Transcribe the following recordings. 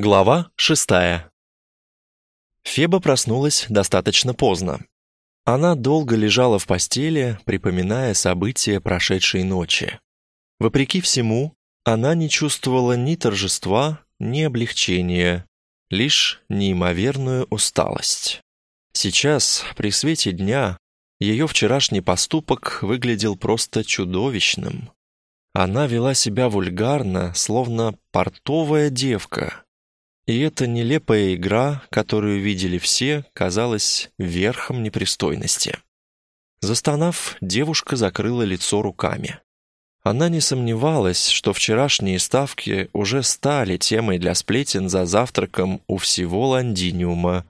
Глава шестая. Феба проснулась достаточно поздно. Она долго лежала в постели, припоминая события прошедшей ночи. Вопреки всему, она не чувствовала ни торжества, ни облегчения, лишь неимоверную усталость. Сейчас, при свете дня, ее вчерашний поступок выглядел просто чудовищным. Она вела себя вульгарно, словно портовая девка. И эта нелепая игра, которую видели все, казалась верхом непристойности. Застонав, девушка закрыла лицо руками. Она не сомневалась, что вчерашние ставки уже стали темой для сплетен за завтраком у всего Лондиниума,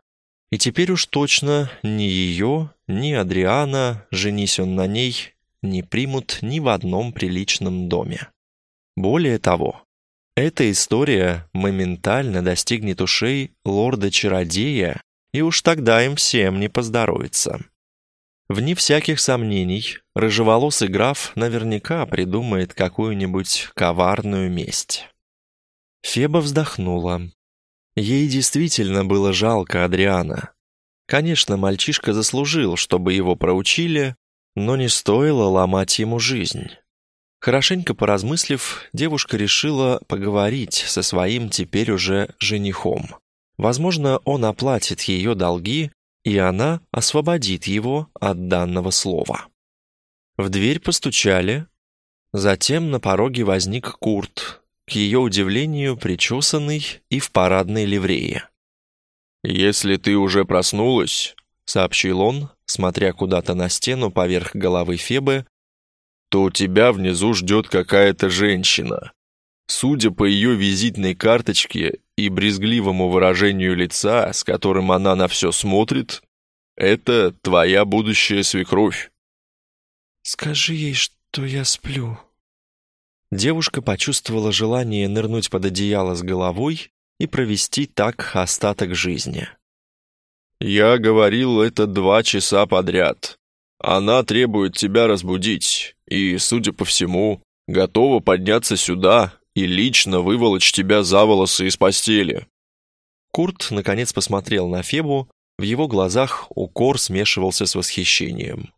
и теперь уж точно ни ее, ни Адриана, женись он на ней, не примут ни в одном приличном доме. Более того, эта история моментально достигнет ушей лорда-чародея, и уж тогда им всем не поздоровится. Вне всяких сомнений, рыжеволосый граф наверняка придумает какую-нибудь коварную месть. Феба вздохнула. Ей действительно было жалко Адриана. Конечно, мальчишка заслужил, чтобы его проучили, но не стоило ломать ему жизнь. Хорошенько поразмыслив, девушка решила поговорить со своим теперь уже женихом. Возможно, он оплатит ее долги, и она освободит его от данного слова. В дверь постучали, затем на пороге возник Курт, к ее удивлению, причесанный и в парадной ливрее. «Если ты уже проснулась», — сообщил он, смотря куда-то на стену поверх головы Фебы, «то тебя внизу ждет какая-то женщина. Судя по ее визитной карточке и брезгливому выражению лица, с которым она на все смотрит, это твоя будущая свекровь». «Скажи ей, что я сплю», Девушка почувствовала желание нырнуть под одеяло с головой и провести так остаток жизни. «Я говорил это два часа подряд. Она требует тебя разбудить и, судя по всему, готова подняться сюда и лично выволочь тебя за волосы из постели». Курт наконец посмотрел на Фебу, в его глазах укор смешивался с восхищением.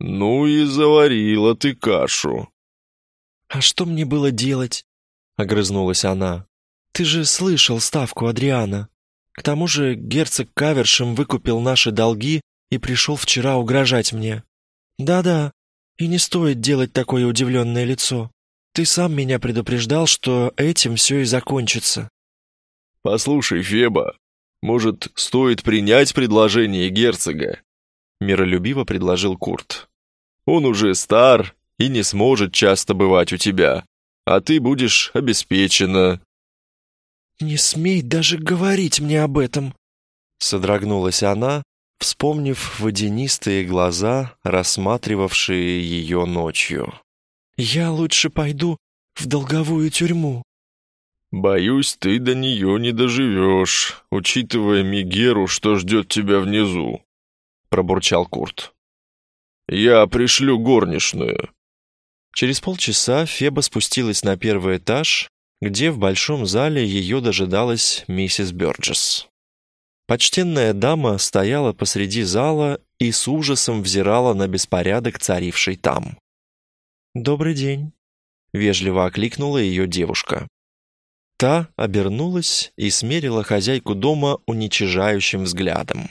«Ну и заварила ты кашу», «А что мне было делать?» — огрызнулась она. «Ты же слышал ставку Адриана. К тому же герцог Кавершем выкупил наши долги и пришел вчера угрожать мне. Да-да, и не стоит делать такое удивленное лицо. Ты сам меня предупреждал, что этим все и закончится». «Послушай, Феба, может, стоит принять предложение герцога?» Миролюбиво предложил Курт. «Он уже стар и не сможет часто бывать у тебя, а ты будешь обеспечена». «Не смей даже говорить мне об этом», — содрогнулась она, вспомнив водянистые глаза, рассматривавшие ее ночью. «Я лучше пойду в долговую тюрьму». «Боюсь, ты до нее не доживешь, учитывая Мигеру, что ждет тебя внизу», — пробурчал Курт. «Я пришлю горничную. Через полчаса Феба спустилась на первый этаж, где в большом зале ее дожидалась миссис Бёрджес. Почтенная дама стояла посреди зала и с ужасом взирала на беспорядок, царивший там. «Добрый день», — вежливо окликнула ее девушка. Та обернулась и смерила хозяйку дома уничижающим взглядом.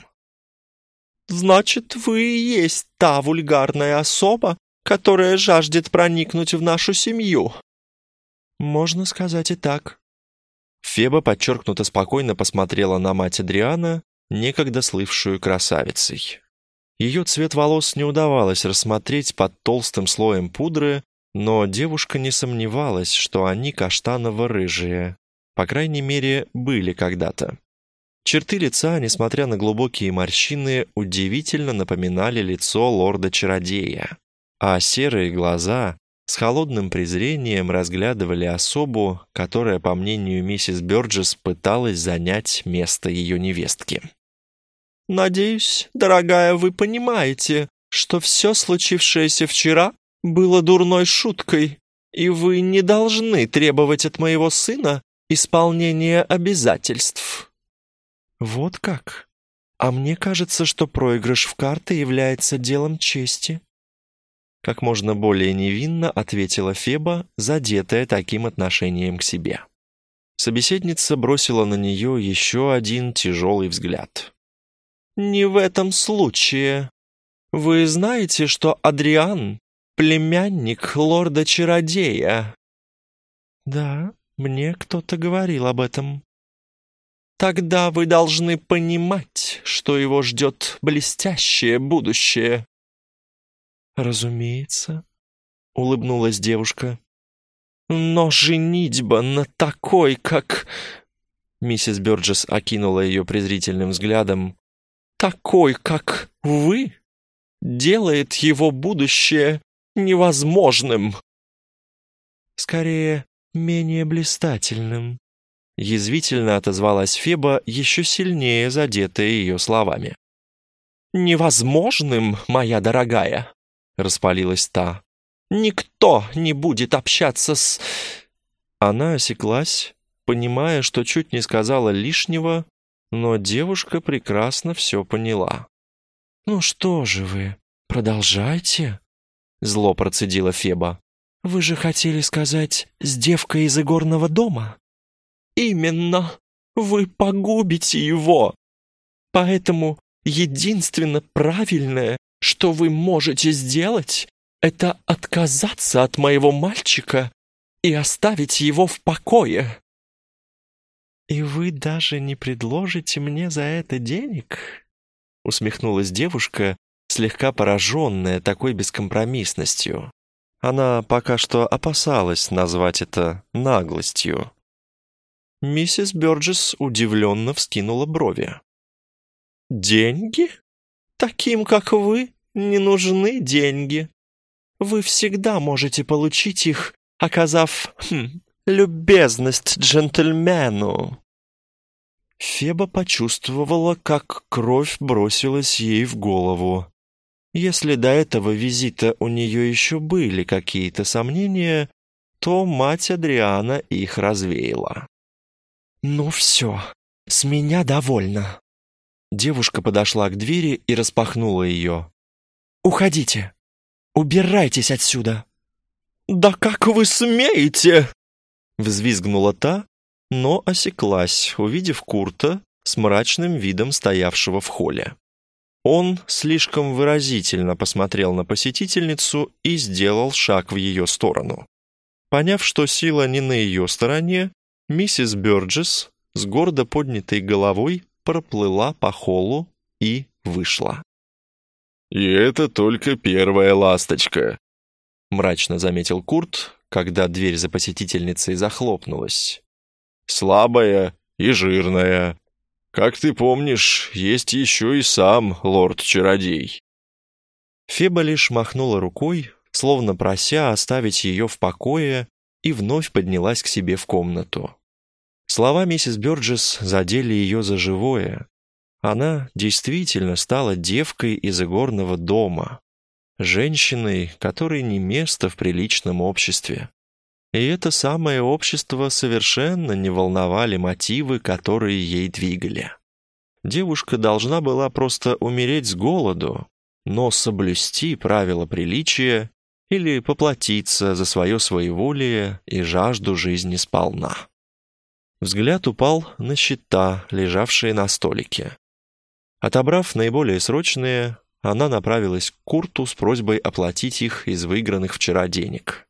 «Значит, вы и есть та вульгарная особа, которая жаждет проникнуть в нашу семью». «Можно сказать и так». Феба подчеркнуто спокойно посмотрела на мать Адриана, некогда слывшую красавицей. Ее цвет волос не удавалось рассмотреть под толстым слоем пудры, но девушка не сомневалась, что они каштаново-рыжие. По крайней мере, были когда-то. Черты лица, несмотря на глубокие морщины, удивительно напоминали лицо лорда-чародея а серые глаза с холодным презрением разглядывали особу, которая, по мнению миссис Бёрджес, пыталась занять место ее невестки. «Надеюсь, дорогая, вы понимаете, что все случившееся вчера было дурной шуткой, и вы не должны требовать от моего сына исполнение обязательств». «Вот как? А мне кажется, что проигрыш в карты является делом чести». Как можно более невинно ответила Феба, задетая таким отношением к себе. Собеседница бросила на нее еще один тяжелый взгляд. «Не в этом случае. Вы знаете, что Адриан — племянник лорда-чародея?» «Да, мне кто-то говорил об этом». «Тогда вы должны понимать, что его ждет блестящее будущее». «Разумеется», — улыбнулась девушка. «Но женитьба на такой, как...» Миссис Бёрджес окинула ее презрительным взглядом. «Такой, как вы, делает его будущее невозможным». «Скорее, менее блистательным», — язвительно отозвалась Феба, еще сильнее задетая ее словами. «Невозможным, моя дорогая», — распалилась та. Никто не будет общаться с...» Она осеклась, понимая, что чуть не сказала лишнего, но девушка прекрасно все поняла. «Ну что же вы, продолжайте», — зло процедила Феба. «Вы же хотели сказать «с девкой из игорного дома»?» «Именно! Вы погубите его! Поэтому единственно правильное, что вы можете сделать, это отказаться от моего мальчика и оставить его в покое». «И вы даже не предложите мне за это денег?» усмехнулась девушка, слегка пораженная такой бескомпромиссностью. Она пока что опасалась назвать это наглостью. Миссис Бёрджес удивленно вскинула брови. «Деньги? Таким, как вы, не нужны деньги вы всегда можете получить их, оказав хм, любезность джентльмену». Феба почувствовала, как кровь бросилась ей в голову. Если до этого визита у нее еще были какие-то сомнения, то мать Адриана их развеяла. «Ну все, с меня довольно». Девушка подошла к двери и распахнула ее. «Уходите!» Убирайтесь отсюда!» «Да как вы смеете?» Взвизгнула та, но осеклась, увидев Курта с мрачным видом стоявшего в холле. Он слишком выразительно посмотрел на посетительницу и сделал шаг в ее сторону. Поняв, что сила не на ее стороне, миссис Бёрджес с гордо поднятой головой проплыла по холлу и вышла. «И это только первая ласточка», — мрачно заметил Курт, когда дверь за посетительницей захлопнулась. «Слабая и жирная. Как ты помнишь, есть еще и сам лорд-чародей». Феба лишь махнула рукой, словно прося оставить ее в покое, и вновь поднялась к себе в комнату. Слова миссис Бёрджес задели ее за живое, она действительно стала девкой из игорного дома, женщиной, которой не место в приличном обществе. И это самое общество совершенно не волновали мотивы, которые ей двигали. Девушка должна была просто умереть с голоду, но соблюсти правила приличия или поплатиться за свое своеволие и жажду жизни сполна. Взгляд упал на счета, лежавшие на столике. Отобрав наиболее срочные, она направилась к Курту с просьбой оплатить их из выигранных вчера денег.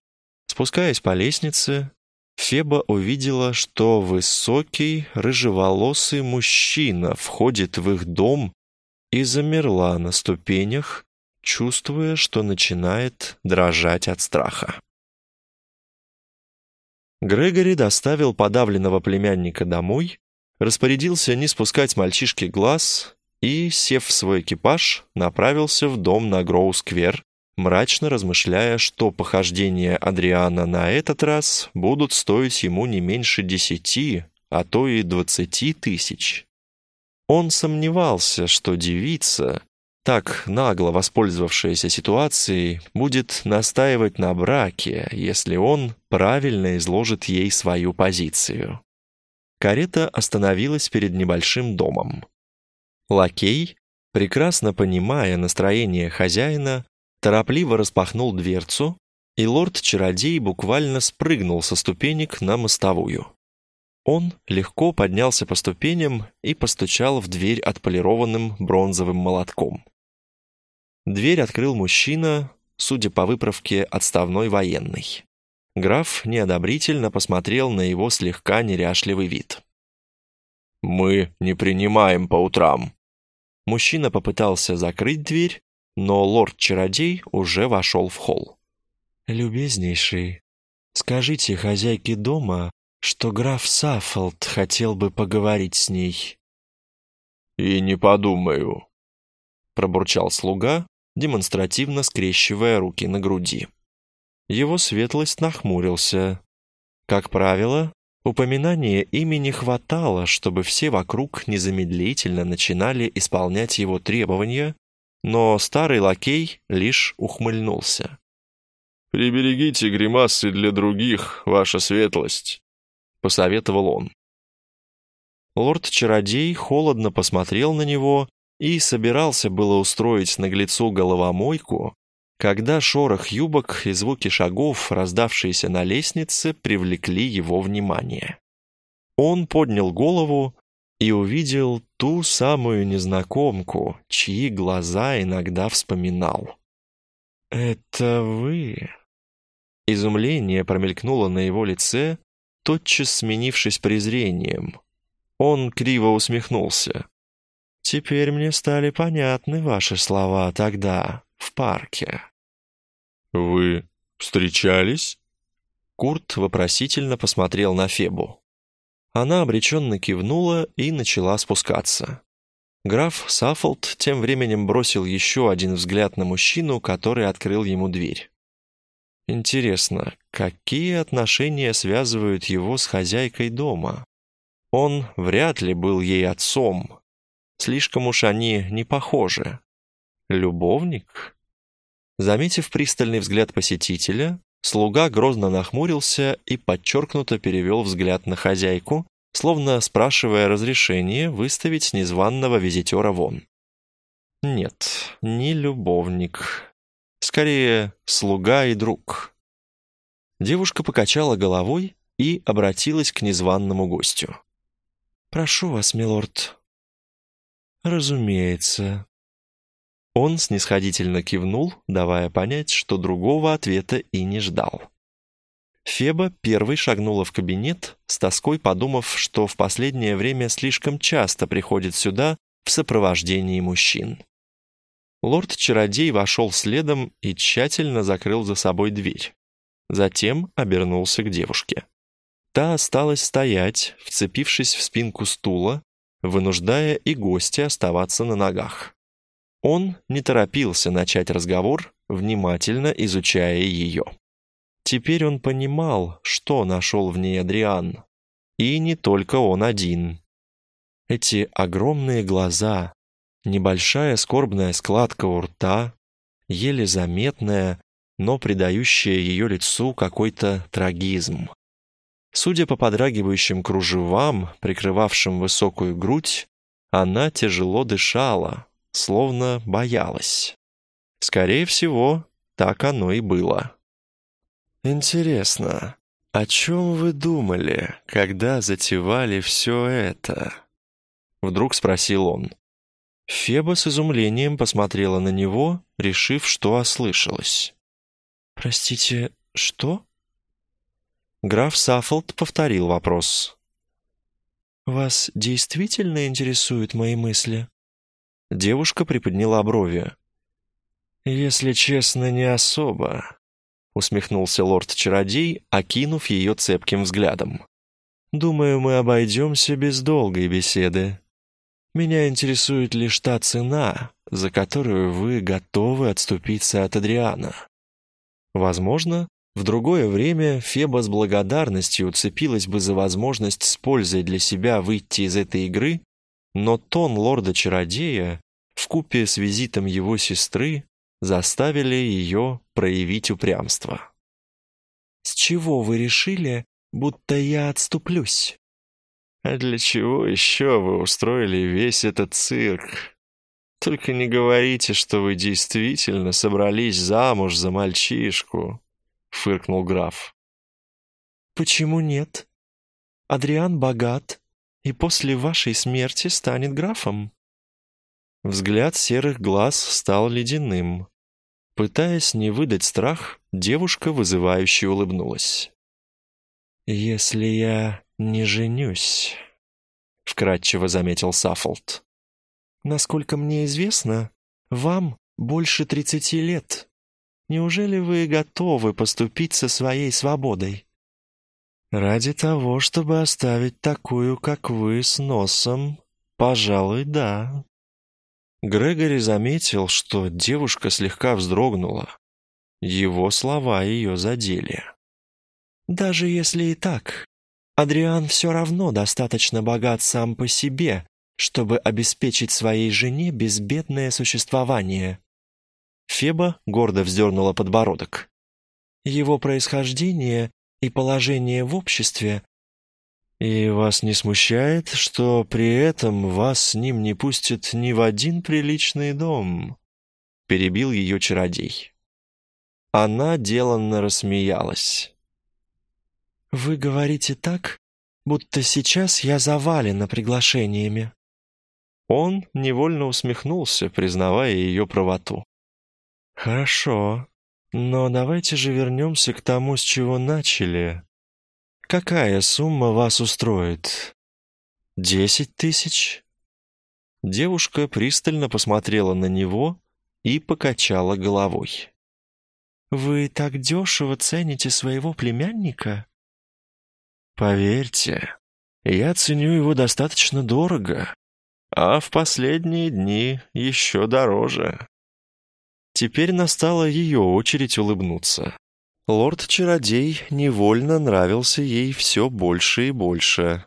Спускаясь по лестнице, Феба увидела, что высокий, рыжеволосый мужчина входит в их дом и замерла на ступенях, чувствуя, что начинает дрожать от страха. Грегори доставил подавленного племянника домой, распорядился не спускать мальчишке глаз и, сев в свой экипаж, направился в дом на Гроу-сквер, мрачно размышляя, что похождения Адриана на этот раз будут стоить ему не меньше десяти, а то и двадцати тысяч. Он сомневался, что девица, так нагло воспользовавшаяся ситуацией, будет настаивать на браке, если он правильно изложит ей свою позицию. карета остановилась перед небольшим домом. Лакей, прекрасно понимая настроение хозяина, торопливо распахнул дверцу, и лорд-чародей буквально спрыгнул со ступенек на мостовую. Он легко поднялся по ступеням и постучал в дверь отполированным бронзовым молотком. Дверь открыл мужчина, судя по выправке, отставной военный. Граф неодобрительно посмотрел на его слегка неряшливый вид. «Мы не принимаем по утрам». Мужчина попытался закрыть дверь, но лорд-чародей уже вошел в холл. «Любезнейший, скажите хозяйке дома, что граф Саффолд хотел бы поговорить с ней». «И не подумаю», — пробурчал слуга, демонстративно скрещивая руки на груди. Его светлость нахмурился. Как правило, упоминания имени хватало, чтобы все вокруг незамедлительно начинали исполнять его требования, но старый лакей лишь ухмыльнулся. «Приберегите гримасы для других, ваша светлость», — посоветовал он. Лорд-чародей холодно посмотрел на него и собирался было устроить наглецу головомойку, когда шорох юбок и звуки шагов, раздавшиеся на лестнице, привлекли его внимание. Он поднял голову и увидел ту самую незнакомку, чьи глаза иногда вспоминал. «Это вы?» Изумление промелькнуло на его лице, тотчас сменившись презрением. Он криво усмехнулся. «Теперь мне стали понятны ваши слова тогда, в парке». «Вы встречались?» Курт вопросительно посмотрел на Фебу. Она обреченно кивнула и начала спускаться. Граф Саффолд тем временем бросил еще один взгляд на мужчину, который открыл ему дверь. Интересно, какие отношения связывают его с хозяйкой дома? Он вряд ли был ей отцом. Слишком уж они не похожи. Любовник? Заметив пристальный взгляд посетителя, слуга грозно нахмурился и подчеркнуто перевел взгляд на хозяйку, словно спрашивая разрешение выставить незваного визитера вон. Нет, не любовник. Скорее, слуга и друг. Девушка покачала головой и обратилась к незваному гостю. «Прошу вас, милорд». «Разумеется», он снисходительно кивнул, давая понять, что другого ответа и не ждал. Феба первой шагнула в кабинет, с тоской подумав, что в последнее время слишком часто приходит сюда в сопровождении мужчин. Лорд-чародей вошел следом и тщательно закрыл за собой дверь. Затем обернулся к девушке. Та осталась стоять, вцепившись в спинку стула, вынуждая и гостя оставаться на ногах. Он не торопился начать разговор, внимательно изучая ее. Теперь он понимал, что нашел в ней Адриан. И не только он один. Эти огромные глаза, небольшая скорбная складка у рта, еле заметная, но придающая ее лицу какой-то трагизм. Судя по подрагивающим кружевам, прикрывавшим высокую грудь, она тяжело дышала, словно боялась. Скорее всего, так оно и было. «Интересно, о чем вы думали, когда затевали все это?» Вдруг спросил он. Феба с изумлением посмотрела на него, решив, что ослышалась. «Простите, что?» Граф Саффолд повторил вопрос. «Вас действительно интересуют мои мысли?» Девушка приподняла брови. «Если честно, не особо», — усмехнулся лорд-чародей, окинув ее цепким взглядом. «Думаю, мы обойдемся без долгой беседы. Меня интересует лишь та цена, за которую вы готовы отступиться от Адриана. Возможно, в другое время Феба с благодарностью уцепилась бы за возможность с пользой для себя выйти из этой игры но тон лорда-чародея вкупе с визитом его сестры заставили ее проявить упрямство. «С чего вы решили, будто я отступлюсь?» А для чего еще вы устроили весь этот цирк? Только не говорите, что вы действительно собрались замуж за мальчишку, фыркнул граф. Почему нет? Адриан богат и после вашей смерти станет графом. Взгляд серых глаз стал ледяным. Пытаясь не выдать страх, девушка вызывающе улыбнулась. «Если я не женюсь», — вкратчиво заметил Саффолд. «Насколько мне известно, вам больше тридцати лет. Неужели вы готовы поступить со своей свободой?» «Ради того, чтобы оставить такую, как вы, с носом, пожалуй, да», Грегори заметил, что девушка слегка вздрогнула. Его слова ее задели. «Даже если и так, Адриан все равно достаточно богат сам по себе, чтобы обеспечить своей жене безбедное существование». Феба гордо вздернула подбородок. «Его происхождение и положение в обществе «И вас не смущает, что при этом вас с ним не пустят ни в один приличный дом?» Перебил ее чародей. Она деланно рассмеялась. «Вы говорите так, будто сейчас я завалена приглашениями». Он невольно усмехнулся, признавая ее правоту. «Хорошо, но давайте же вернемся к тому, с чего начали. Какая сумма вас устроит? Десять тысяч?» Девушка пристально посмотрела на него и покачала головой. «Вы так дешево цените своего племянника?» «Поверьте, я ценю его достаточно дорого, а в последние дни еще дороже». Теперь настала ее очередь улыбнуться. Лорд-чародей невольно нравился ей все больше и больше.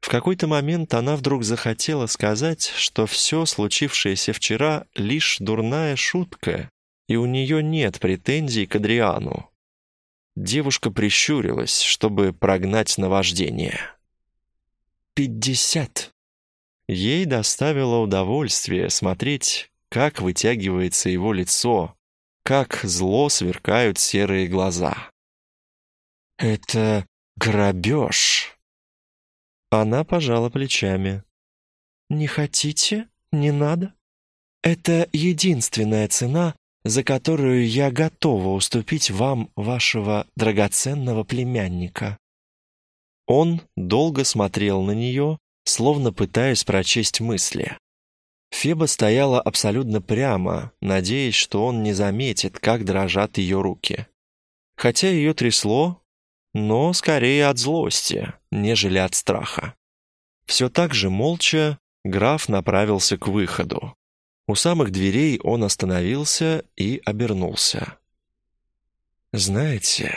В какой-то момент она вдруг захотела сказать, что все случившееся вчера — лишь дурная шутка, и у нее нет претензий к Адриану. Девушка прищурилась, чтобы прогнать наваждение. «Пятьдесят!» Ей доставило удовольствие смотреть, как вытягивается его лицо, как зло сверкают серые глаза. «Это грабеж!» Она пожала плечами. «Не хотите? Не надо? Это единственная цена, за которую я готова уступить вам вашего драгоценного племянника». Он долго смотрел на нее, словно пытаясь прочесть мысли. Феба стояла абсолютно прямо, надеясь, что он не заметит, как дрожат ее руки. Хотя ее трясло, но скорее от злости, нежели от страха. Все так же молча граф направился к выходу. У самых дверей он остановился и обернулся. «Знаете,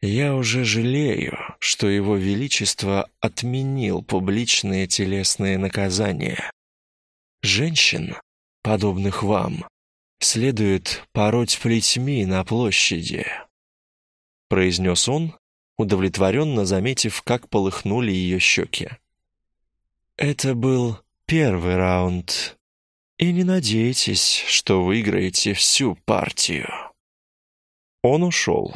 я уже жалею, что его величество отменил публичные телесные наказания. Женщин, подобных вам, следует пороть плетьми на площади», — произнес он, удовлетворенно заметив, как полыхнули ее щеки. «Это был первый раунд, и не надейтесь, что выиграете всю партию». Он ушел.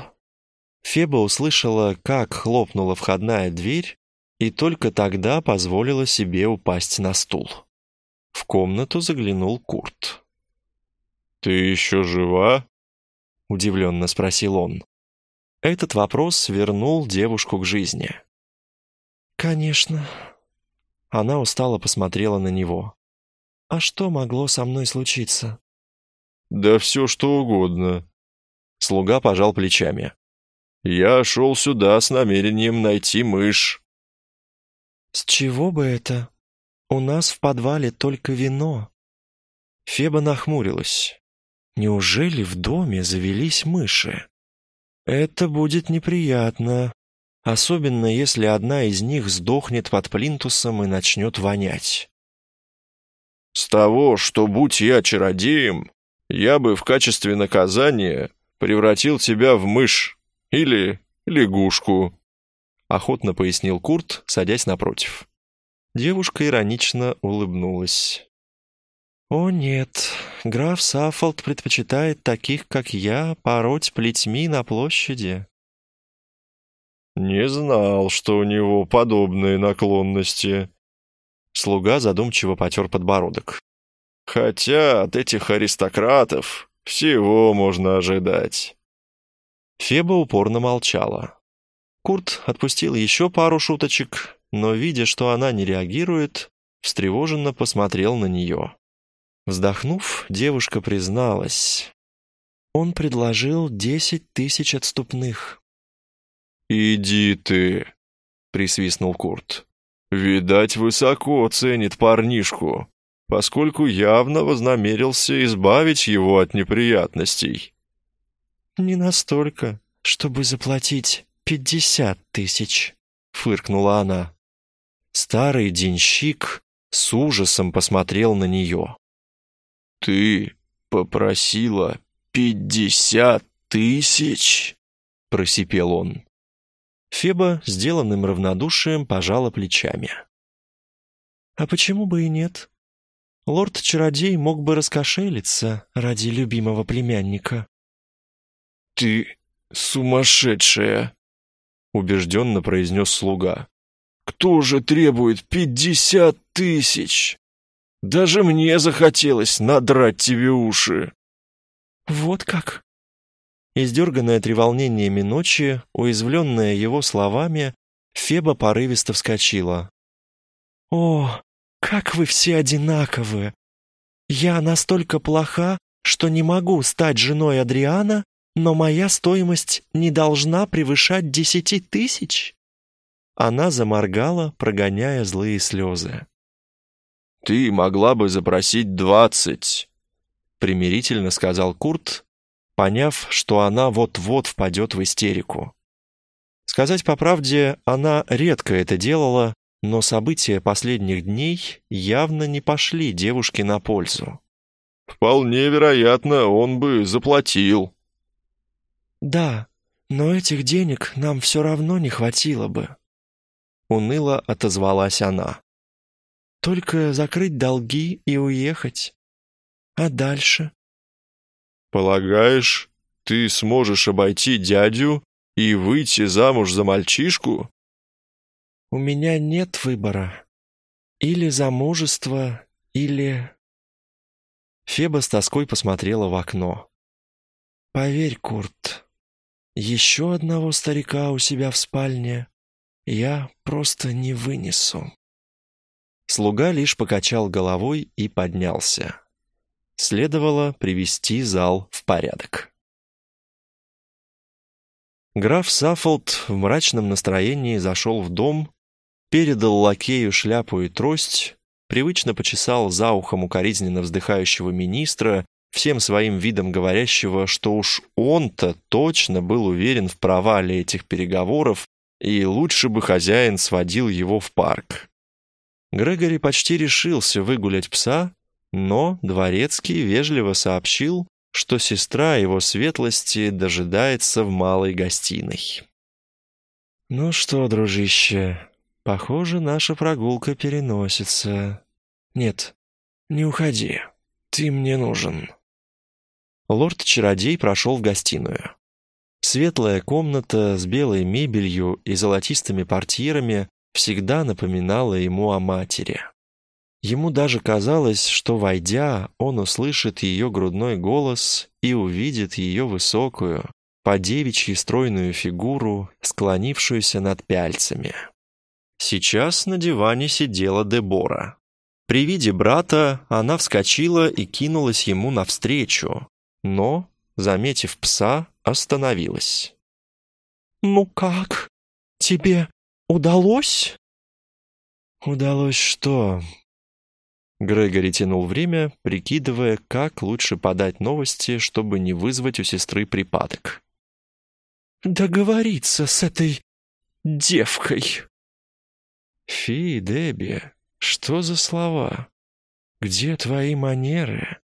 Феба услышала, как хлопнула входная дверь, и только тогда позволила себе упасть на стул. В комнату заглянул Курт. «Ты еще жива?» — удивленно спросил он. Этот вопрос вернул девушку к жизни. «Конечно». Она устало посмотрела на него. «А что могло со мной случиться?» «Да все что угодно». Слуга пожал плечами. «Я шел сюда с намерением найти мышь». «С чего бы это?» У нас в подвале только вино». Феба нахмурилась. «Неужели в доме завелись мыши? Это будет неприятно, особенно если одна из них сдохнет под плинтусом и начнет вонять». «С того, что будь я чародеем, я бы в качестве наказания превратил тебя в мышь или лягушку», охотно пояснил Курт, садясь напротив. Девушка иронично улыбнулась. «О нет, граф Саффолд предпочитает таких, как я, пороть плетьми на площади». «Не знал, что у него подобные наклонности». Слуга задумчиво потер подбородок. «Хотя от этих аристократов всего можно ожидать». Феба упорно молчала. Курт отпустил еще пару шуточек, но, видя, что она не реагирует, встревоженно посмотрел на нее. Вздохнув, девушка призналась. Он предложил десять тысяч отступных. «Иди ты», — присвистнул Курт. «Видать, высоко ценит парнишку, поскольку явно вознамерился избавить его от неприятностей». «Не настолько, чтобы заплатить пятьдесят тысяч», — фыркнула она. Старый денщик с ужасом посмотрел на нее. «Ты попросила пятьдесят тысяч?» — просипел он. Феба, сделанным равнодушием, пожала плечами. «А почему бы и нет? Лорд-чародей мог бы раскошелиться ради любимого племянника». «Ты сумасшедшая!» — убежденно произнес слуга. «Кто же требует пятьдесят тысяч? Даже мне захотелось надрать тебе уши!» «Вот как?» Издерганная треволнениями ночи, уязвленная его словами, Феба порывисто вскочила. «О, как вы все одинаковы! Я настолько плоха, что не могу стать женой Адриана, но моя стоимость не должна превышать десяти тысяч?» Она заморгала, прогоняя злые слезы. «Ты могла бы запросить двадцать», — примирительно сказал Курт, поняв, что она вот-вот впадет в истерику. Сказать по правде, она редко это делала, но события последних дней явно не пошли девушке на пользу. «Вполне вероятно, он бы заплатил». «Да, но этих денег нам все равно не хватило бы», — уныло отозвалась она. «Только закрыть долги и уехать. А дальше?» «Полагаешь, ты сможешь обойти дядю и выйти замуж за мальчишку?» «У меня нет выбора. Или замужество, или...» Феба с тоской посмотрела в окно. «Поверь, Курт, еще одного старика у себя в спальне я просто не вынесу». Слуга лишь покачал головой и поднялся. Следовало привести зал в порядок. Граф Саффолд в мрачном настроении зашел в дом, передал лакею шляпу и трость, привычно почесал за ухом укоризненно вздыхающего министра, всем своим видом говорящего, что уж он-то точно был уверен в провале этих переговоров, и лучше бы хозяин сводил его в парк. Грегори почти решился выгулять пса, но Дворецкий вежливо сообщил, что сестра его светлости дожидается в малой гостиной. «Ну что, дружище, похоже, наша прогулка переносится. Нет, не уходи, ты мне нужен». Лорд-чародей прошел в гостиную. Светлая комната с белой мебелью и золотистыми портьерами всегда напоминала ему о матери. Ему даже казалось, что, войдя, он услышит ее грудной голос и увидит ее высокую, по девичьи стройную фигуру, склонившуюся над пяльцами. Сейчас на диване сидела Дебора. При виде брата она вскочила и кинулась ему навстречу, но, заметив пса, остановилась. «Ну как? Тебе удалось?» «Удалось что?» Грегори тянул время, прикидывая, как лучше подать новости, чтобы не вызвать у сестры припадок. «Договориться с этой девкой!» «Фи, Дебби, что за слова? Где твои манеры?»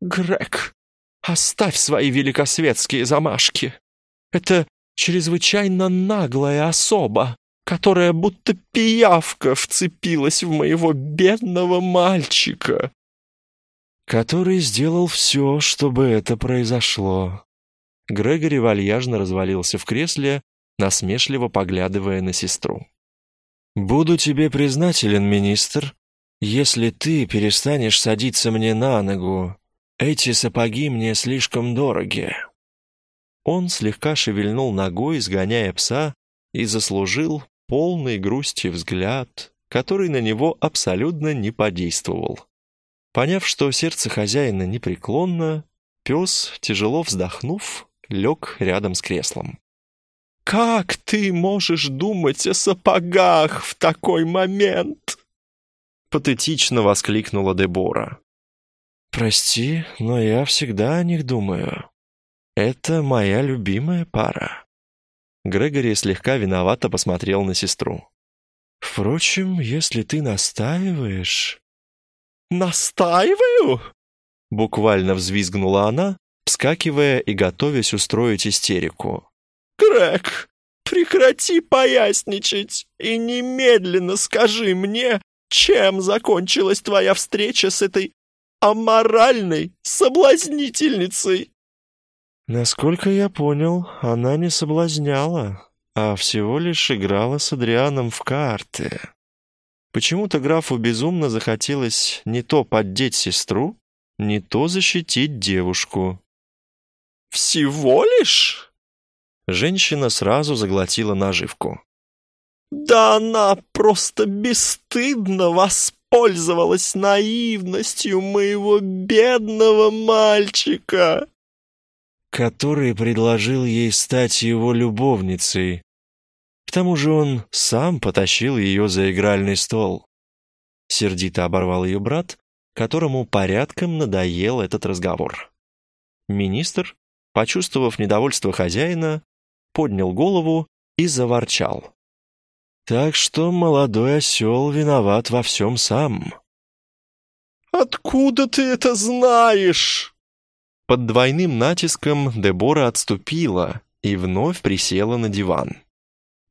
«Грег, оставь свои великосветские замашки! Это чрезвычайно наглая особа, которая будто пиявка вцепилась в моего бедного мальчика. Который сделал все, чтобы это произошло. Грегори вальяжно развалился в кресле, насмешливо поглядывая на сестру. «Буду тебе признателен, министр, если ты перестанешь садиться мне на ногу. Эти сапоги мне слишком дороги». Он слегка шевельнул ногой, изгоняя пса, и заслужил полный грусти взгляд, который на него абсолютно не подействовал. Поняв, что сердце хозяина непреклонно, пес, тяжело вздохнув, лег рядом с креслом. «Как ты можешь думать о сапогах в такой момент?» Патетично воскликнула Дебора. «Прости, но я всегда о них думаю. Это моя любимая пара». Грегори слегка виновато посмотрел на сестру. «Впрочем, если ты настаиваешь...» «Настаиваю?» Буквально взвизгнула она, вскакивая и готовясь устроить истерику. «Грег, прекрати поясничать и немедленно скажи мне, чем закончилась твоя встреча с этой аморальной соблазнительницей?» Насколько я понял, она не соблазняла, а всего лишь играла с Адрианом в карты. Почему-то графу безумно захотелось не то поддеть сестру, не то защитить девушку. «Всего лишь?» Женщина сразу заглотила наживку. «Да она просто бесстыдно воспользовалась наивностью моего бедного мальчика!» который предложил ей стать его любовницей. К тому же он сам потащил ее за игральный стол. Сердито оборвал ее брат, которому порядком надоел этот разговор. Министр, почувствовав недовольство хозяина, поднял голову и заворчал. «Так что молодой осел виноват во всем сам». «Откуда ты это знаешь?» Под двойным натиском Дебора отступила и вновь присела на диван.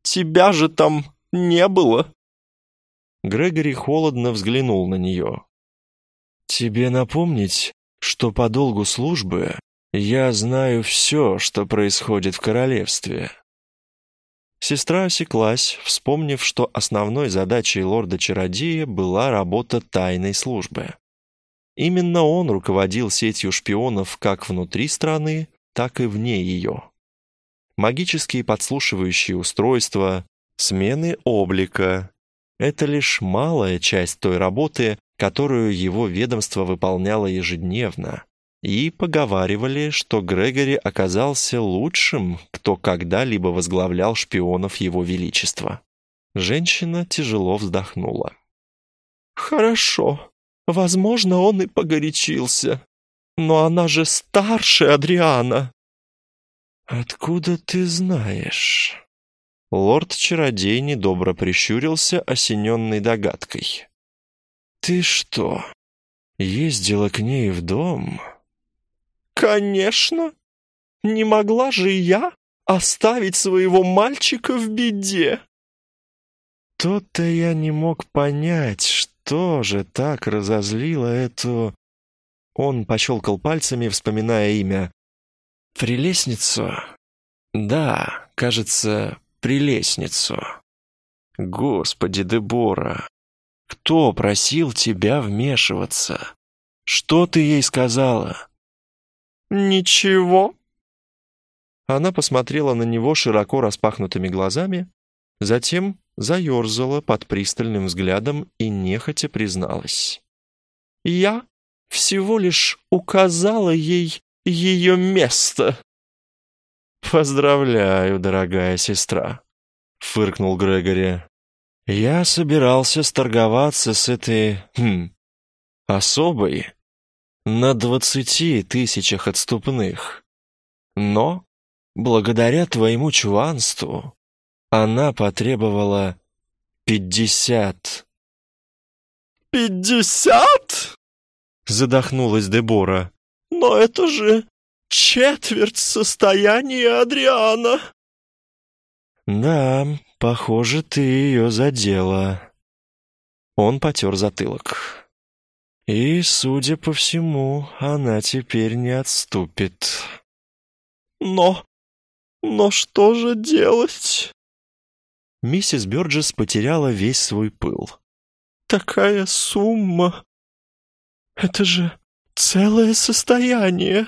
«Тебя же там не было!» Грегори холодно взглянул на нее. «Тебе напомнить, что по долгу службы я знаю все, что происходит в королевстве». Сестра осеклась, вспомнив, что основной задачей лорда-чародея была работа тайной службы. Именно он руководил сетью шпионов как внутри страны, так и вне ее. Магические подслушивающие устройства, смены облика — это лишь малая часть той работы, которую его ведомство выполняло ежедневно. И поговаривали, что Грегори оказался лучшим, кто когда-либо возглавлял шпионов его величества. Женщина тяжело вздохнула. «Хорошо», Возможно, он и погорячился. Но она же старше Адриана. Откуда ты знаешь? Лорд-чародей недобро прищурился, осененный догадкой. Ты что, ездила к ней в дом? Конечно. Не могла же я оставить своего мальчика в беде. То-то я не мог понять, что же так разозлило эту... Он пощелкал пальцами, вспоминая имя. «Прелестницу?» «Да, кажется, прелестницу». «Господи, Дебора, кто просил тебя вмешиваться? Что ты ей сказала?» «Ничего». Она посмотрела на него широко распахнутыми глазами, затем заерзала под пристальным взглядом и нехотя призналась. «Я всего лишь указала ей ее место». «Поздравляю, дорогая сестра», — фыркнул Грегори. «Я собирался сторговаться с этой... Хм, особой на двадцати тысячах отступных. Но, благодаря твоему чуванству, она потребовала пятьдесят. «Пятьдесят?» — задохнулась Дебора. «Но это же четверть состояния Адриана!» «Да, похоже, ты ее задела». Он потер затылок. «И, судя по всему, она теперь не отступит». «Но... но что же делать?» Миссис Бёрджес потеряла весь свой пыл. «Такая сумма! Это же целое состояние!»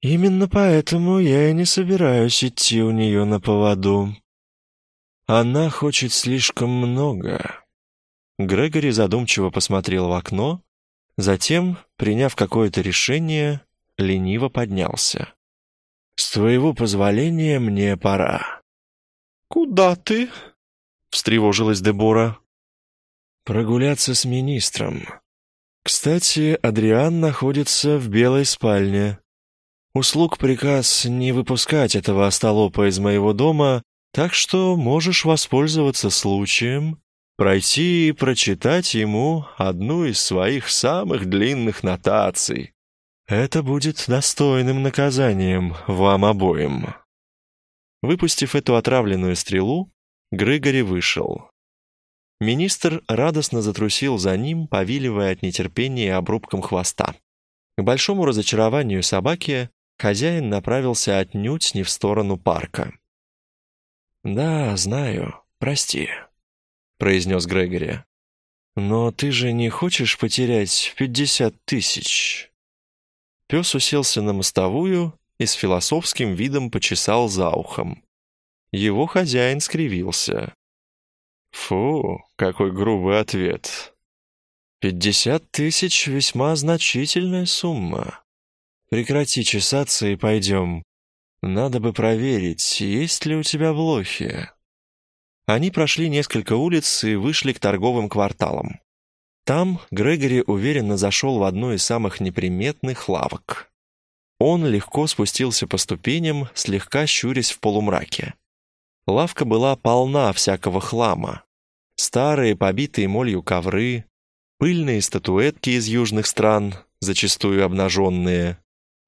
Именно поэтому я и не собираюсь идти у нее на поводу. Она хочет слишком много. Грегори задумчиво посмотрел в окно, затем, приняв какое-то решение, лениво поднялся. «С твоего позволения мне пора». «Куда ты?» — встревожилась Дебора. «Прогуляться с министром. Кстати, Адриан находится в белой спальне. Услуг приказ не выпускать этого остолопа из моего дома, так что можешь воспользоваться случаем, пройти и прочитать ему одну из своих самых длинных нотаций. Это будет достойным наказанием вам обоим». Выпустив эту отравленную стрелу, Грегори вышел. Министр радостно затрусил за ним, повиливая от нетерпения обрубком хвоста. К большому разочарованию собаки хозяин направился отнюдь не в сторону парка. «Да, знаю, прости», — произнес Грегори. «Но ты же не хочешь потерять пятьдесят тысяч?» Пес уселся на мостовую и с философским видом почесал за ухом. Его хозяин скривился. «Фу, какой грубый ответ!» «Пятьдесят тысяч — весьма значительная сумма. Прекрати чесаться и пойдем. Надо бы проверить, есть ли у тебя блохи». Они прошли несколько улиц и вышли к торговым кварталам. Там Грегори уверенно зашел в одну из самых неприметных лавок. Он легко спустился по ступеням, слегка щурясь в полумраке. Лавка была полна всякого хлама. Старые, побитые молью ковры, пыльные статуэтки из южных стран, зачастую обнаженные,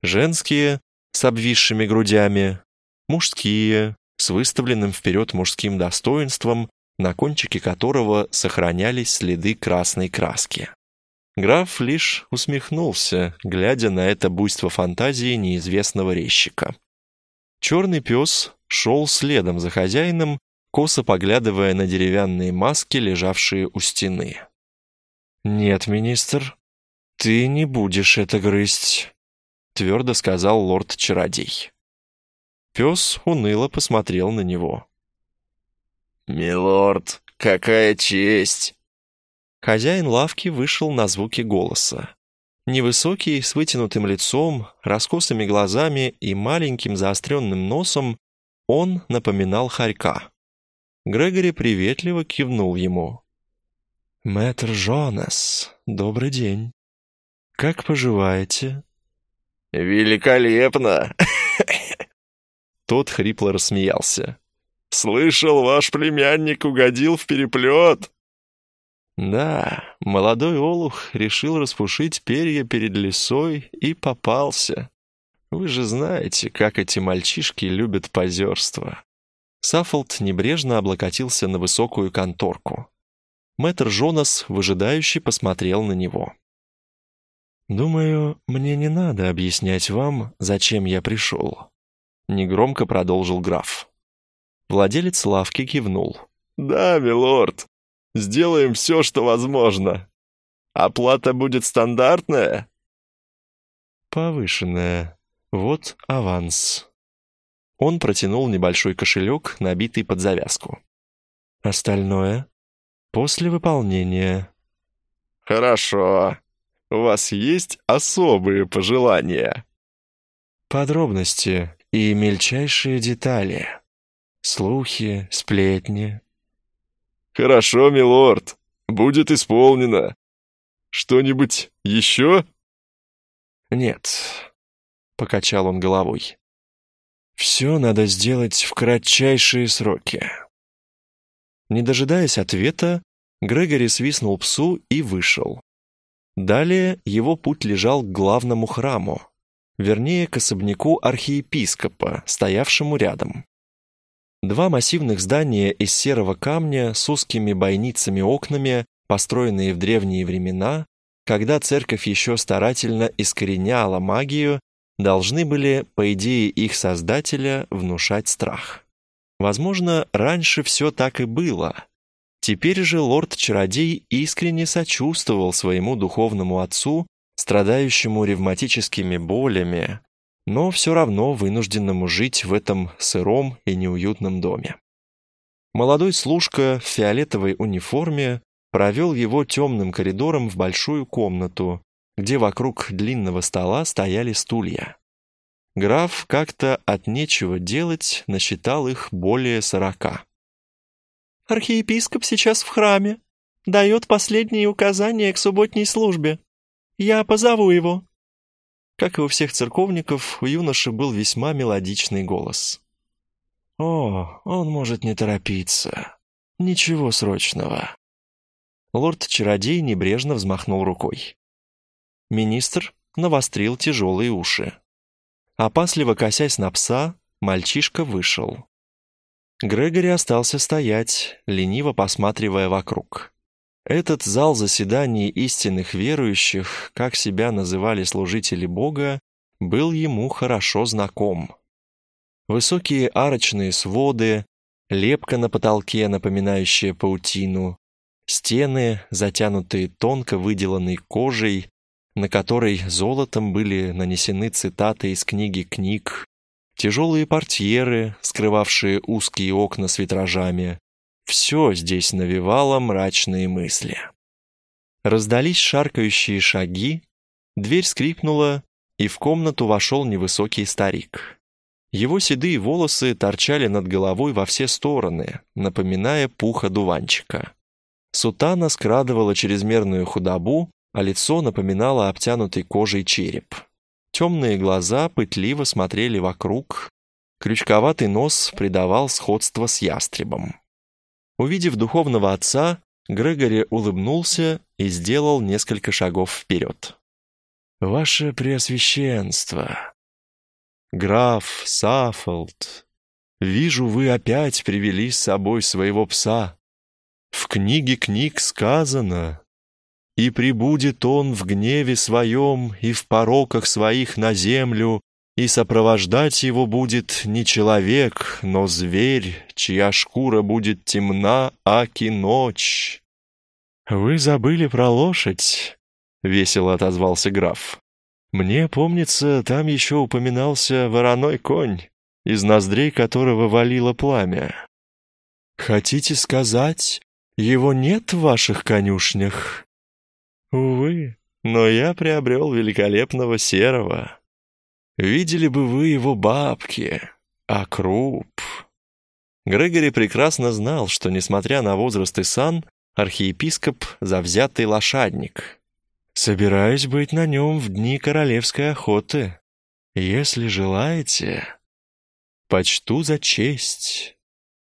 женские с обвисшими грудями, мужские с выставленным вперед мужским достоинством, на кончике которого сохранялись следы красной краски. Граф лишь усмехнулся, глядя на это буйство фантазии неизвестного резчика. Черный пес шел следом за хозяином, косо поглядывая на деревянные маски, лежавшие у стены. «Нет, министр, ты не будешь это грызть», — твердо сказал лорд-чародей. Пес уныло посмотрел на него. «Милорд, какая честь!» Хозяин лавки вышел на звуки голоса. Невысокий, с вытянутым лицом, раскосыми глазами и маленьким заостренным носом, он напоминал хорька. Грегори приветливо кивнул ему. «Мэтр Жонас, добрый день. Как поживаете?» «Великолепно!» Тот хрипло рассмеялся. «Слышал, ваш племянник угодил в переплет!» Да, молодой олух решил распушить перья перед лисой и попался. Вы же знаете, как эти мальчишки любят позерство. Саффолд небрежно облокотился на высокую конторку. Мэтр Жонас выжидающе посмотрел на него. «Думаю, мне не надо объяснять вам, зачем я пришел», — негромко продолжил граф. Владелец лавки кивнул. «Да, милорд, Сделаем все, что возможно. Оплата будет стандартная?» «Повышенная. Вот аванс». Он протянул небольшой кошелек, набитый под завязку. «Остальное после выполнения». «Хорошо. У вас есть особые пожелания?» «Подробности и мельчайшие детали. Слухи, сплетни, «Хорошо, милорд, будет исполнено. Что-нибудь еще?» «Нет», — покачал он головой. «Все надо сделать в кратчайшие сроки». Не дожидаясь ответа, Грегори свистнул псу и вышел. Далее его путь лежал к главному храму, вернее, к особняку архиепископа, стоявшему рядом. Два массивных здания из серого камня с узкими бойницами-окнами, построенные в древние времена, когда церковь еще старательно искореняла магию, должны были, по идее их создателя, внушать страх. Возможно, раньше все так и было. Теперь же лорд-чародей искренне сочувствовал своему духовному отцу, страдающему ревматическими болями, но все равно вынужденному жить в этом сыром и неуютном доме. Молодой служка в фиолетовой униформе провел его темным коридором в большую комнату, где вокруг длинного стола стояли стулья. Граф как-то от нечего делать насчитал их более сорока. «Архиепископ сейчас в храме. Дает последние указания к субботней службе. Я позову его», как и у всех церковников, у юноши был весьма мелодичный голос. «О, он может не торопиться. Ничего срочного». Лорд-чародей небрежно взмахнул рукой. Министр навострил тяжелые уши. Опасливо косясь на пса, мальчишка вышел. Грегори остался стоять, лениво посматривая вокруг. Этот зал заседаний истинных верующих, как себя называли служители Бога, был ему хорошо знаком. Высокие арочные своды, лепка на потолке, напоминающая паутину, стены, затянутые тонко выделанной кожей, на которой золотом были нанесены цитаты из книги книг, тяжелые портьеры, скрывавшие узкие окна с витражами, все здесь навевало мрачные мысли. Раздались шаркающие шаги, дверь скрипнула, и в комнату вошел невысокий старик. Его седые волосы торчали над головой во все стороны, напоминая пух одуванчика. Сутана скрадывала чрезмерную худобу, а лицо напоминало обтянутый кожей череп. Темные глаза пытливо смотрели вокруг, крючковатый нос придавал сходство с ястребом. Увидев духовного отца, Грегори улыбнулся и сделал несколько шагов вперед. «Ваше Преосвященство! Граф Саффолд, вижу, вы опять привели с собой своего пса. В книге книг сказано, «И прибудет он в гневе своем и в пороках своих на землю, и сопровождать его будет не человек, но зверь, чья шкура будет темна, аки ночь. «Вы забыли про лошадь?» — весело отозвался граф. «Мне помнится, там еще упоминался вороной конь, из ноздрей которого валило пламя. Хотите сказать, его нет в ваших конюшнях?» «Увы, но я приобрел великолепного серого, Видели бы вы его бабки, а круп. Грегори прекрасно знал, что, несмотря на возраст и сан, архиепископ — завзятый лошадник. Собираюсь быть на нем в дни королевской охоты. Если желаете, почту за честь.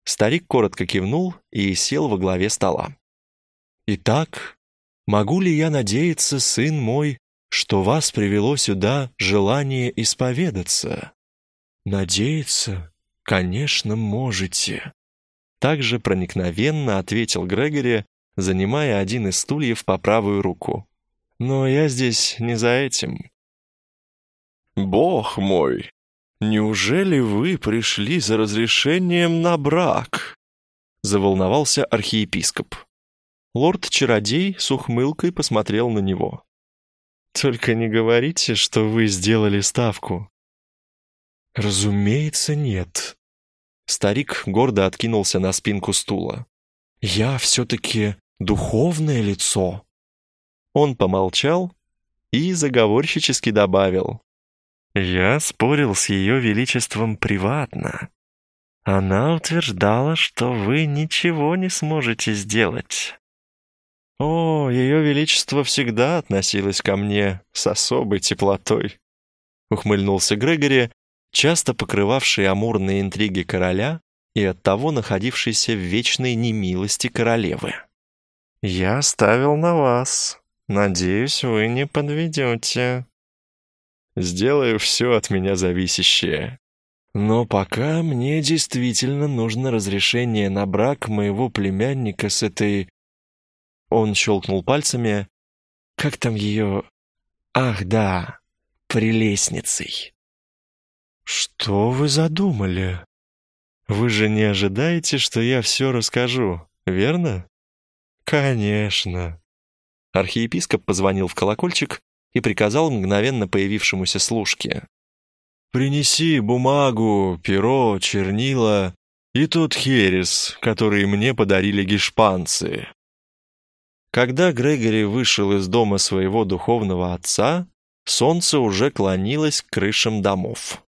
Старик коротко кивнул и сел во главе стола. Итак, могу ли я надеяться, сын мой, что вас привело сюда желание исповедаться. Надеяться, конечно, можете. Также проникновенно ответил Грегори, занимая один из стульев по правую руку. Но я здесь не за этим. Бог мой, неужели вы пришли за разрешением на брак? Заволновался архиепископ. Лорд-чародей с ухмылкой посмотрел на него. Только не говорите, что вы сделали ставку. Разумеется, нет. Старик гордо откинулся на спинку стула. Я все-таки духовное лицо. Он помолчал и заговорщически добавил. Я спорил с ее величеством приватно. Она утверждала, что вы ничего не сможете сделать. О, ее величество всегда относилось ко мне с особой теплотой. Ухмыльнулся Грегори, часто покрывавший амурные интриги короля и оттого находившийся в вечной немилости королевы. «Я ставил на вас. Надеюсь, вы не подведете». «Сделаю все от меня зависящее», Но пока мне действительно нужно разрешение на брак моего племянника с этой... Он щелкнул пальцами. Как там ее... Ах, да, прелестницей. Что вы задумали? Вы же не ожидаете, что я все расскажу, верно? Конечно. Архиепископ позвонил в колокольчик и приказал мгновенно появившемуся служке. «Принеси бумагу, перо, чернила и тот херес, который мне подарили гешпанцы». Когда Грегори вышел из дома своего духовного отца, солнце уже клонилось к крышам домов.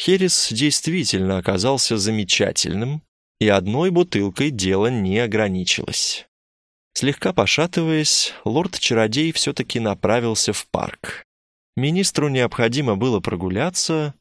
Херес действительно оказался замечательным, и одной бутылкой дело не ограничилось. Слегка пошатываясь, лорд-чародей все-таки направился в парк. Министру необходимо было прогуляться,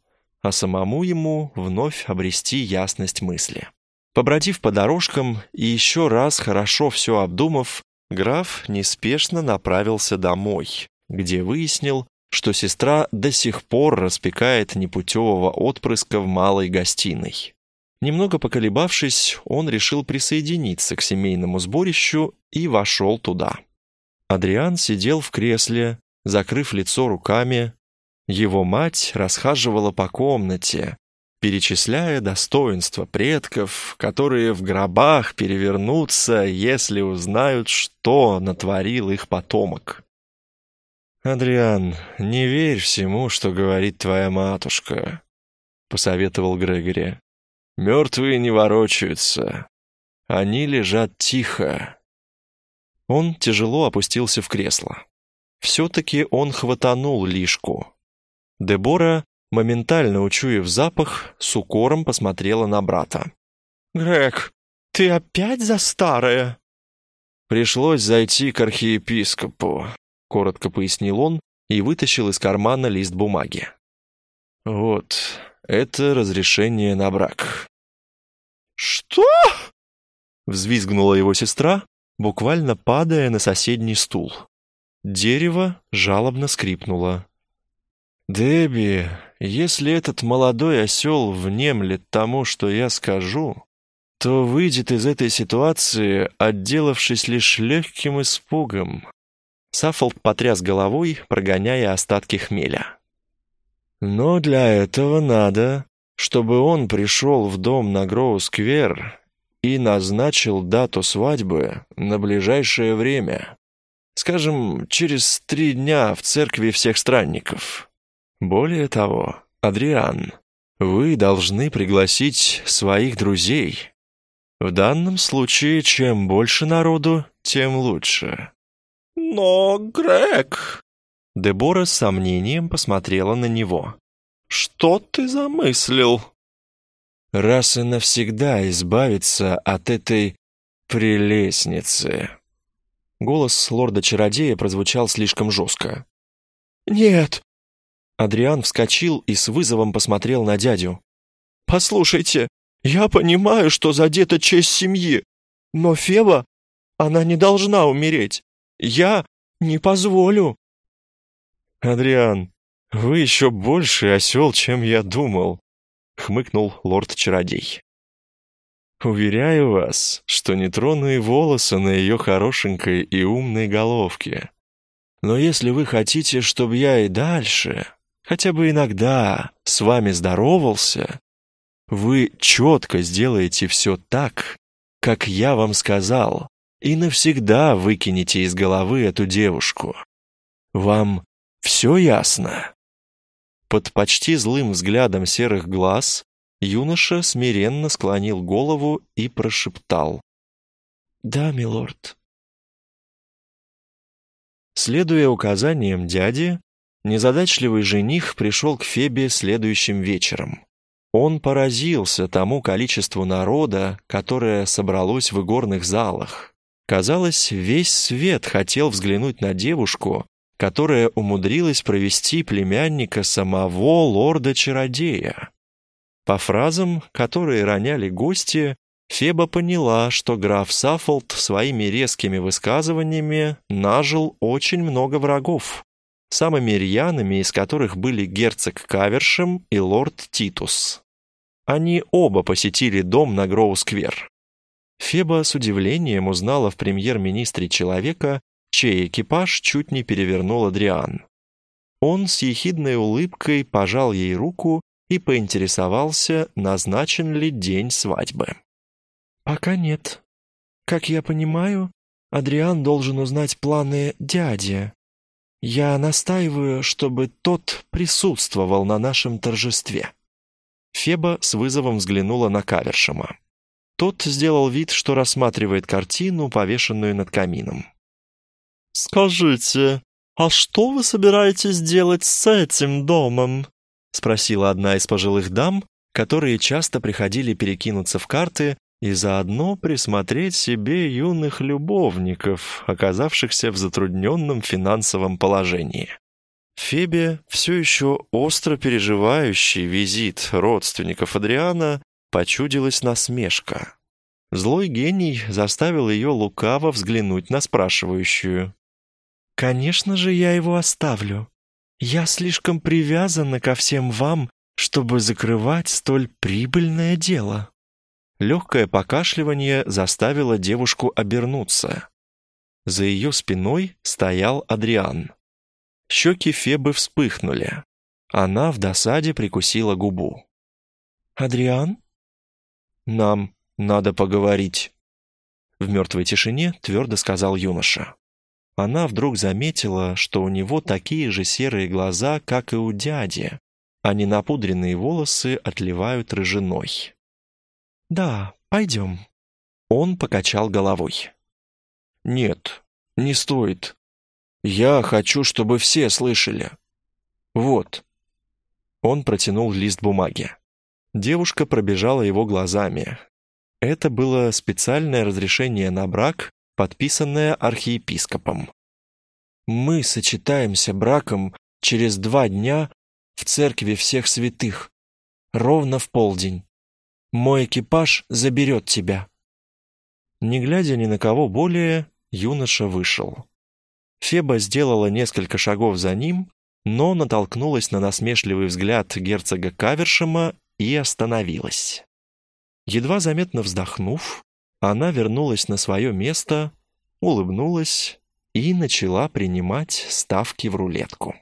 а самому ему вновь обрести ясность мысли. Побродив по дорожкам и еще раз хорошо все обдумав, граф неспешно направился домой, где выяснил, что сестра до сих пор распекает непутевого отпрыска в малой гостиной. Немного поколебавшись, он решил присоединиться к семейному сборищу и вошел туда. Адриан сидел в кресле, закрыв лицо руками. Его мать расхаживала по комнате, перечисляя достоинства предков, которые в гробах перевернутся, если узнают, что натворил их потомок. «Адриан, не верь всему, что говорит твоя матушка», — посоветовал Грегори. Мертвые не ворочаются. Они лежат тихо. Он тяжело опустился в кресло. Все-таки он хватанул лишку. Дебора, моментально учуяв запах, с укором посмотрела на брата. «Грег, ты опять за старое?» «Пришлось зайти к архиепископу», — коротко пояснил он и вытащил из кармана лист бумаги. «Вот, это разрешение на брак». «Что?» Взвизгнула его сестра, буквально падая на соседний стул. Дерево жалобно скрипнуло. «Дебби, если этот молодой осел внемлет тому, что я скажу, то выйдет из этой ситуации, отделавшись лишь легким испугом». Саффолд потряс головой, прогоняя остатки хмеля. Но для этого надо, чтобы он пришел в дом на Гроу-сквер и назначил дату свадьбы на ближайшее время. Скажем, через три дня в церкви всех странников. Более того, Адриан, вы должны пригласить своих друзей. В данном случае, чем больше народу, тем лучше. Но, Грег, Дебора с сомнением посмотрела на него. «Что ты замыслил?» «Раз и навсегда избавиться от этой прелестницы». Голос лорда-чародея прозвучал слишком жестко. «Нет!» Адриан вскочил и с вызовом посмотрел на дядю. «Послушайте, я понимаю, что задета честь семьи, но Феба, она не должна умереть. Я не позволю». «Адриан, вы еще больше осел, чем я думал», — хмыкнул лорд-чародей. «Уверяю вас, что не трону и волосы на ее хорошенькой и умной головке. Но если вы хотите, чтобы я и дальше, хотя бы иногда, с вами здоровался, вы четко сделаете все так, как я вам сказал, и навсегда выкинете из головы эту девушку. Вам все ясно?» Под почти злым взглядом серых глаз юноша смиренно склонил голову и прошептал. «Да, милорд». Следуя указаниям дяди, незадачливый жених пришел к Фебе следующим вечером. Он поразился тому количеству народа, которое собралось в игорных залах. Казалось, весь свет хотел взглянуть на девушку, которая умудрилась провести племянника самого лорда-чародея. По фразам, которые роняли гости, Феба поняла, что граф Саффолд своими резкими высказываниями нажил очень много врагов, самыми рьяными из которых были герцог Кавершем и лорд Титус. Они оба посетили дом на Гроу-сквер. Феба с удивлением узнала в премьер-министре человека, чей экипаж чуть не перевернул Адриан. Он с ехидной улыбкой пожал ей руку и поинтересовался, назначен ли день свадьбы. «Пока нет. Как я понимаю, Адриан должен узнать планы дяди. Я настаиваю, чтобы тот присутствовал на нашем торжестве». Феба с вызовом взглянула на Кавершема. Тот сделал вид, что рассматривает картину, повешенную над камином. «Скажите, а что вы собираетесь делать с этим домом?» спросила одна из пожилых дам, которые часто приходили перекинуться в карты и заодно присмотреть себе юных любовников, оказавшихся в затрудненном финансовом положении. Фебе, все еще остро переживающий визит родственников Адриана, почудилась насмешка. Злой гений заставил ее лукаво взглянуть на спрашивающую. «Конечно же, я его оставлю. Я слишком привязана ко всем вам, чтобы закрывать столь прибыльное дело». Легкое покашливание заставило девушку обернуться. За ее спиной стоял Адриан. Щеки Фебы вспыхнули. Она в досаде прикусила губу. «Адриан?» «Нам надо поговорить», — в мертвой тишине твердо сказал юноша. Она вдруг заметила, что у него такие же серые глаза, как и у дяди, а ненапудренные волосы отливают рыжиной. «Да, пойдем». Он покачал головой. «Нет, не стоит. Я хочу, чтобы все слышали. Вот». Он протянул лист бумаги. Девушка пробежала его глазами. Это было специальное разрешение на брак, подписанное архиепископом. «Мы сочетаемся браком через два дня в церкви всех святых, ровно в полдень. Мой экипаж заберет тебя». Не глядя ни на кого более, юноша вышел. Феба сделала несколько шагов за ним, но натолкнулась на насмешливый взгляд герцога Кавершема и остановилась. Едва заметно вздохнув, она вернулась на свое место, улыбнулась и начала принимать ставки в рулетку.